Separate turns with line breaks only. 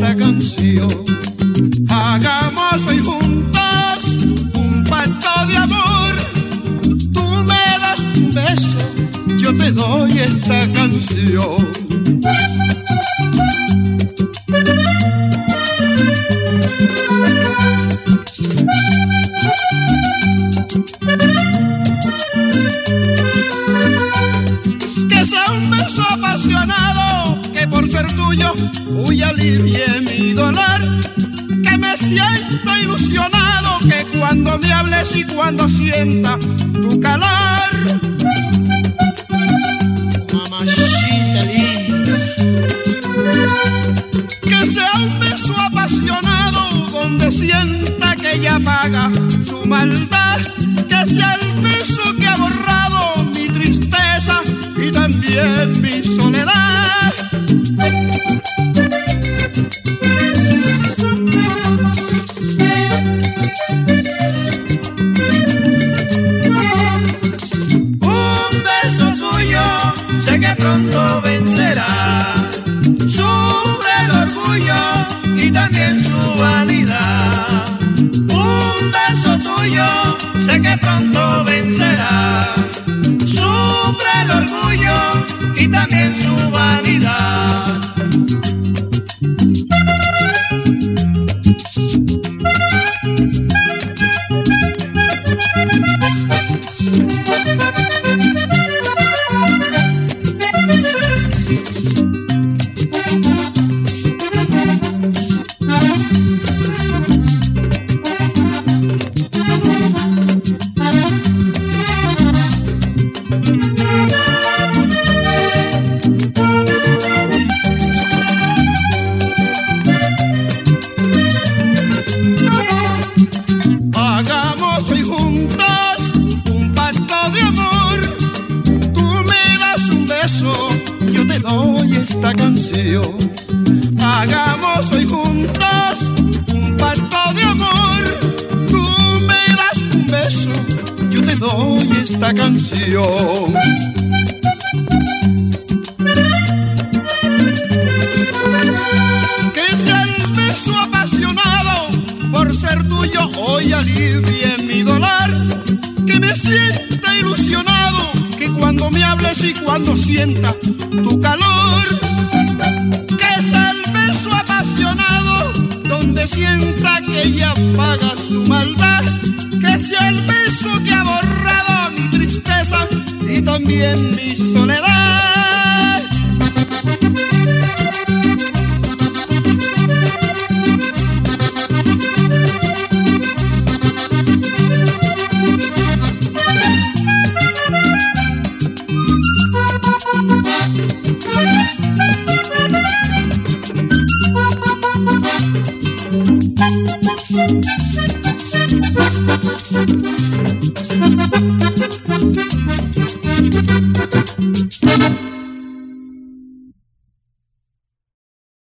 canción. Hagamos hoy juntos un pacto de amor. Tú me das un beso, yo te doy esta canción. Que sea un beso apasionado, ser tuyo, uy, alivie mi dolor. Que me sienta ilusionado, que cuando me hables y cuando sienta tu calor. Mamacita linda. Que sea un beso apasionado, donde sienta que ella paga su maldad. Que sea el
sé que pronto vencerá. Sube el orgullo y también su vanidad. Un beso tuyo sé que pronto
canción. Hagamos hoy juntos un pacto de amor. Tú me das un beso, yo te doy esta canción. Sienta tu calor. Que sea el beso apasionado donde sienta que ella paga su maldad. Que sea el beso que ha borrado mi tristeza y también mi soledad.